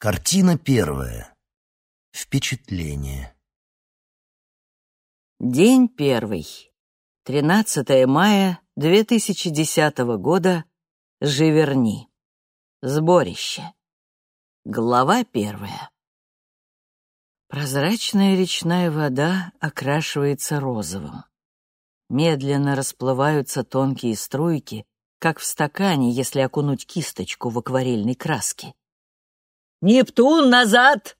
Картина первая. Впечатление. День первый. 13 мая 2010 года. Живерни. Сборище. Глава первая. Прозрачная речная вода окрашивается розовым. Медленно расплываются тонкие струйки, как в стакане, если окунуть кисточку в акварельной краске. «Нептун, назад!»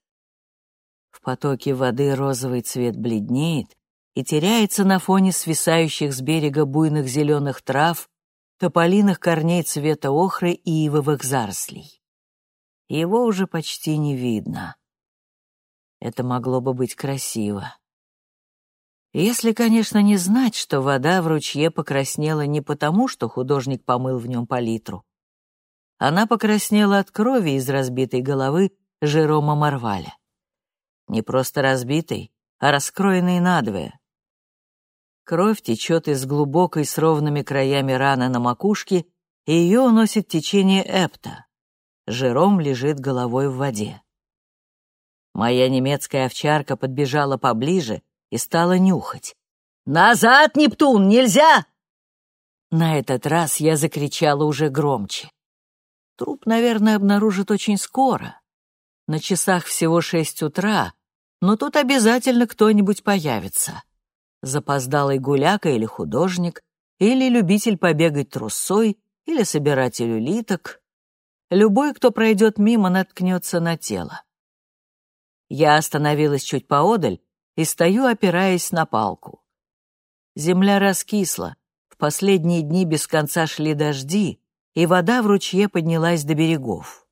В потоке воды розовый цвет бледнеет и теряется на фоне свисающих с берега буйных зеленых трав, тополиных корней цвета охры и ивовых зарослей. Его уже почти не видно. Это могло бы быть красиво. Если, конечно, не знать, что вода в ручье покраснела не потому, что художник помыл в нем палитру, она покраснела от крови из разбитой головы Жерома Марваля. Не просто разбитой, а раскроенной надвое. Кровь течет из глубокой с ровными краями раны на макушке, и ее уносит течение Эпта. Жером лежит головой в воде. Моя немецкая овчарка подбежала поближе и стала нюхать. «Назад, Нептун, нельзя!» На этот раз я закричала уже громче. Труп, наверное, обнаружат очень скоро. На часах всего шесть утра, но тут обязательно кто-нибудь появится. Запоздалый гуляка или художник, или любитель побегать трусой, или собиратель улиток. Любой, кто пройдет мимо, наткнется на тело. Я остановилась чуть поодаль и стою, опираясь на палку. Земля раскисла, в последние дни без конца шли дожди, и вода в ручье поднялась до берегов.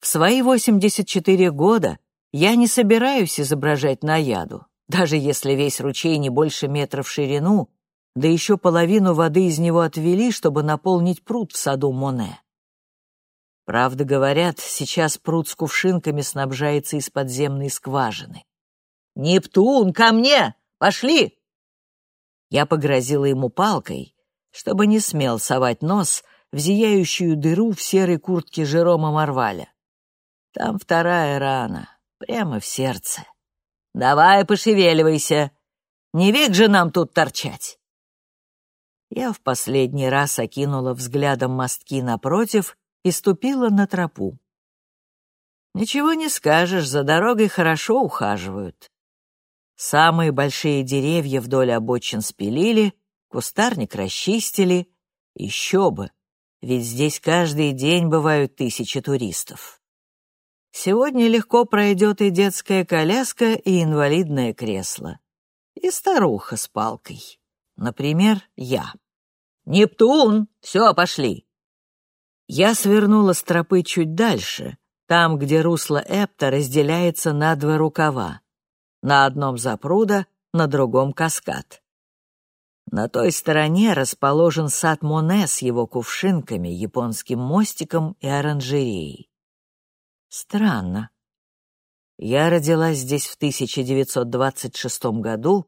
В свои 84 года я не собираюсь изображать наяду, даже если весь ручей не больше метра в ширину, да еще половину воды из него отвели, чтобы наполнить пруд в саду Моне. Правда, говорят, сейчас пруд с кувшинками снабжается из подземной скважины. «Нептун, ко мне! Пошли!» Я погрозила ему палкой, чтобы не смел совать нос в зияющую дыру в серой куртке Жерома Марваля. Там вторая рана, прямо в сердце. «Давай, пошевеливайся! Не век же нам тут торчать!» Я в последний раз окинула взглядом мостки напротив и ступила на тропу. Ничего не скажешь, за дорогой хорошо ухаживают. Самые большие деревья вдоль обочин спилили, кустарник расчистили. Еще бы, ведь здесь каждый день бывают тысячи туристов. Сегодня легко пройдет и детская коляска, и инвалидное кресло, и старуха с палкой. Например, я. «Нептун! Все, пошли!» Я свернула с тропы чуть дальше, там, где русло Эпта разделяется на два рукава. На одном запруда, на другом каскад. На той стороне расположен сад Моне с его кувшинками, японским мостиком и оранжереей. Странно. Я родилась здесь в 1926 году,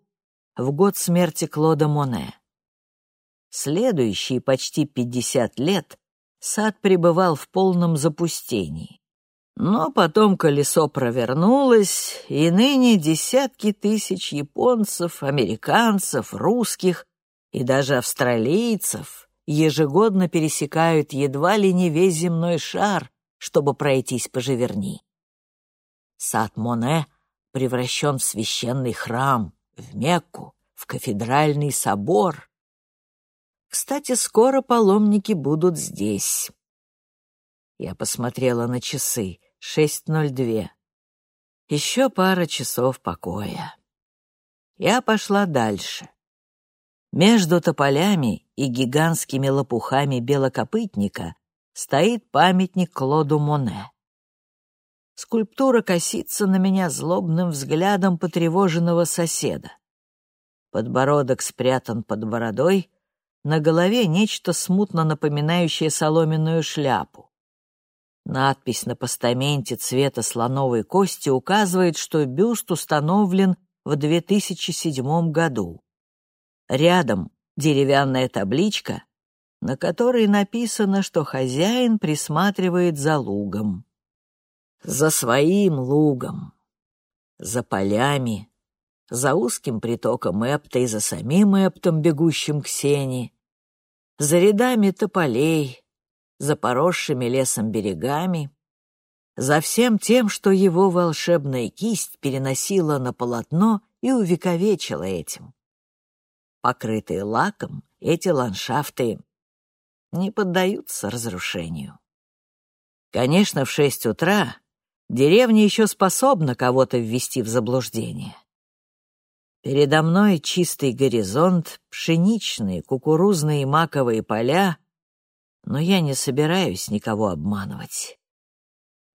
в год смерти Клода Моне. Следующие почти 50 лет сад пребывал в полном запустении. Но потом колесо провернулось, и ныне десятки тысяч японцев, американцев, русских и даже австралийцев ежегодно пересекают едва ли не весь земной шар, чтобы пройтись по Живерни. Сад Моне превращен в священный храм, в Мекку, в кафедральный собор. Кстати, скоро паломники будут здесь. Я посмотрела на часы. 6.02. Еще пара часов покоя. Я пошла дальше. Между тополями и гигантскими лопухами белокопытника стоит памятник Клоду Моне. Скульптура косится на меня злобным взглядом потревоженного соседа. Подбородок спрятан под бородой, на голове нечто смутно напоминающее соломенную шляпу. Надпись на постаменте цвета слоновой кости указывает, что бюст установлен в 2007 году. Рядом деревянная табличка, на которой написано, что хозяин присматривает за лугом. За своим лугом, за полями, за узким притоком Эпта и за самим Эптом, бегущим к сене, за рядами тополей, за поросшими лесом берегами, за всем тем, что его волшебная кисть переносила на полотно и увековечила этим. Покрытые лаком, эти ландшафты не поддаются разрушению. Конечно, в шесть утра деревня еще способна кого-то ввести в заблуждение. Передо мной чистый горизонт, пшеничные, кукурузные и маковые поля, но я не собираюсь никого обманывать.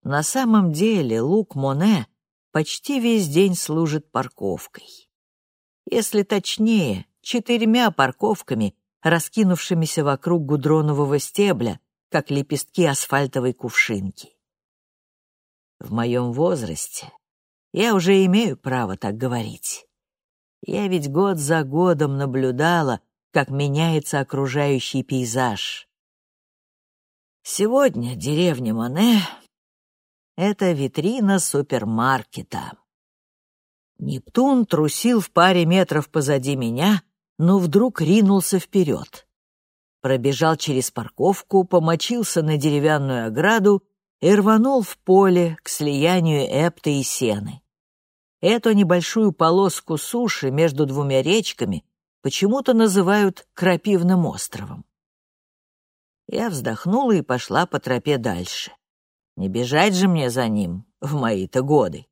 На самом деле лук Моне почти весь день служит парковкой. Если точнее, четырьмя парковками, раскинувшимися вокруг гудронового стебля, как лепестки асфальтовой кувшинки. В моем возрасте я уже имею право так говорить. Я ведь год за годом наблюдала, как меняется окружающий пейзаж. Сегодня деревня Моне — это витрина супермаркета. Нептун трусил в паре метров позади меня, но вдруг ринулся вперед. Пробежал через парковку, помочился на деревянную ограду и рванул в поле к слиянию Эпта и Сены. Эту небольшую полоску суши между двумя речками почему-то называют Крапивным островом. Я вздохнула и пошла по тропе дальше. Не бежать же мне за ним в мои-то годы.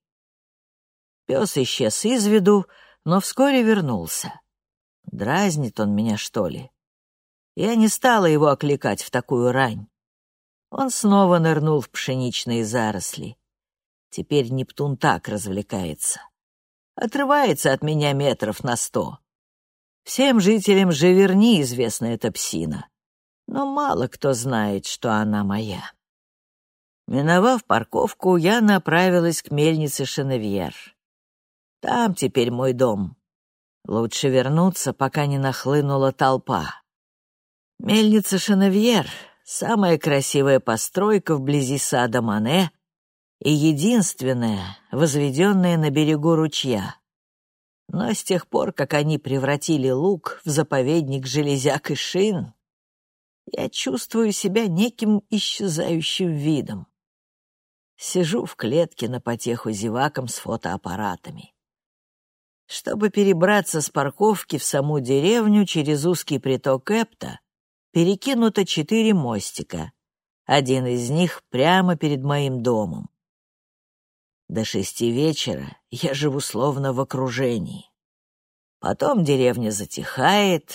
Пес исчез из виду, но вскоре вернулся. Дразнит он меня, что ли? Я не стала его окликать в такую рань. Он снова нырнул в пшеничные заросли. Теперь Нептун так развлекается. Отрывается от меня метров на сто. Всем жителям Живерни известна эта псина, но мало кто знает, что она моя. Миновав парковку, я направилась к мельнице Шеневьер. Там теперь мой дом. Лучше вернуться, пока не нахлынула толпа. Мельница Шеневьер — самая красивая постройка вблизи сада Мане и единственная, возведенная на берегу ручья. Но с тех пор, как они превратили луг в заповедник железяк и шин, я чувствую себя неким исчезающим видом. Сижу в клетке на потеху зевакам с фотоаппаратами. Чтобы перебраться с парковки в саму деревню через узкий приток Эпта, перекинуто четыре мостика. Один из них прямо перед моим домом. До шести вечера я живу словно в окружении. Потом деревня затихает,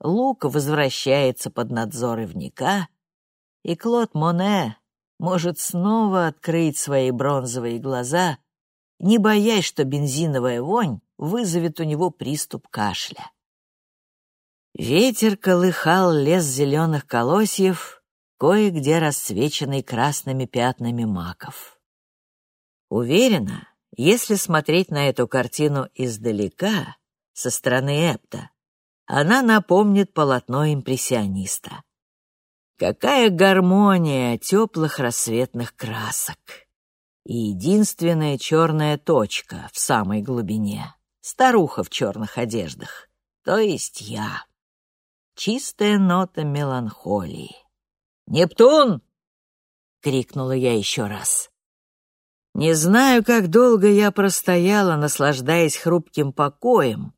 Лук возвращается под надзор ивника, и Клод Моне может снова открыть свои бронзовые глаза, не боясь, что бензиновая вонь вызовет у него приступ кашля. Ветер колыхал лес зеленых колосьев, кое-где расцвеченный красными пятнами маков. Уверена, если смотреть на эту картину издалека, со стороны Эпта, она напомнит полотно импрессиониста. Какая гармония теплых рассветных красок! И единственная черная точка в самой глубине старуха в черных одеждах, то есть я. Чистая нота меланхолии. «Нептун!» — крикнула я еще раз. Не знаю, как долго я простояла, наслаждаясь хрупким покоем,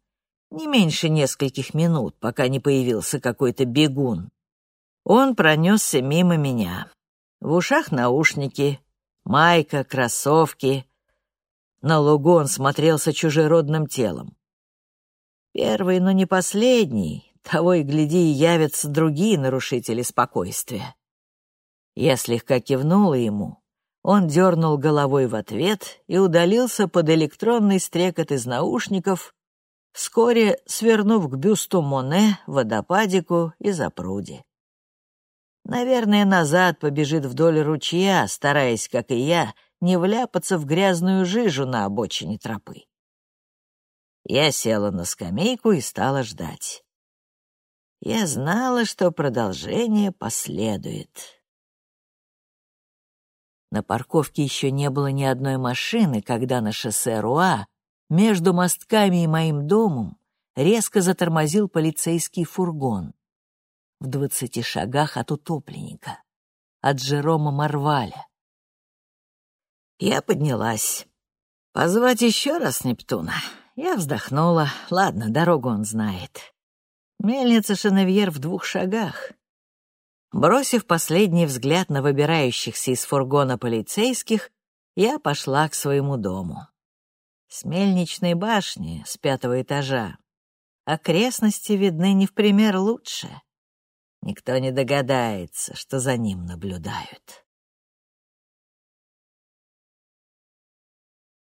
не меньше нескольких минут, пока не появился какой-то бегун. Он пронесся мимо меня. В ушах наушники, майка, кроссовки, на лугу он смотрелся чужеродным телом. Первый, но не последний, того и гляди, явятся другие нарушители спокойствия. Я слегка кивнула ему. Он дернул головой в ответ и удалился под электронный стрекот из наушников, вскоре свернув к бюсту Моне, водопадику и запруде. Наверное, назад побежит вдоль ручья, стараясь, как и я, — не вляпаться в грязную жижу на обочине тропы. Я села на скамейку и стала ждать. Я знала, что продолжение последует. На парковке еще не было ни одной машины, когда на шоссе Руа между мостками и моим домом резко затормозил полицейский фургон в двадцати шагах от утопленника, от Жерома Марваля. Я поднялась. Позвать еще раз Нептуна? Я вздохнула. Ладно, дорогу он знает. Мельница Шеневьер в двух шагах. Бросив последний взгляд на выбирающихся из фургона полицейских, я пошла к своему дому. С мельничной башни, с пятого этажа, окрестности видны не в пример лучше. Никто не догадается, что за ним наблюдают.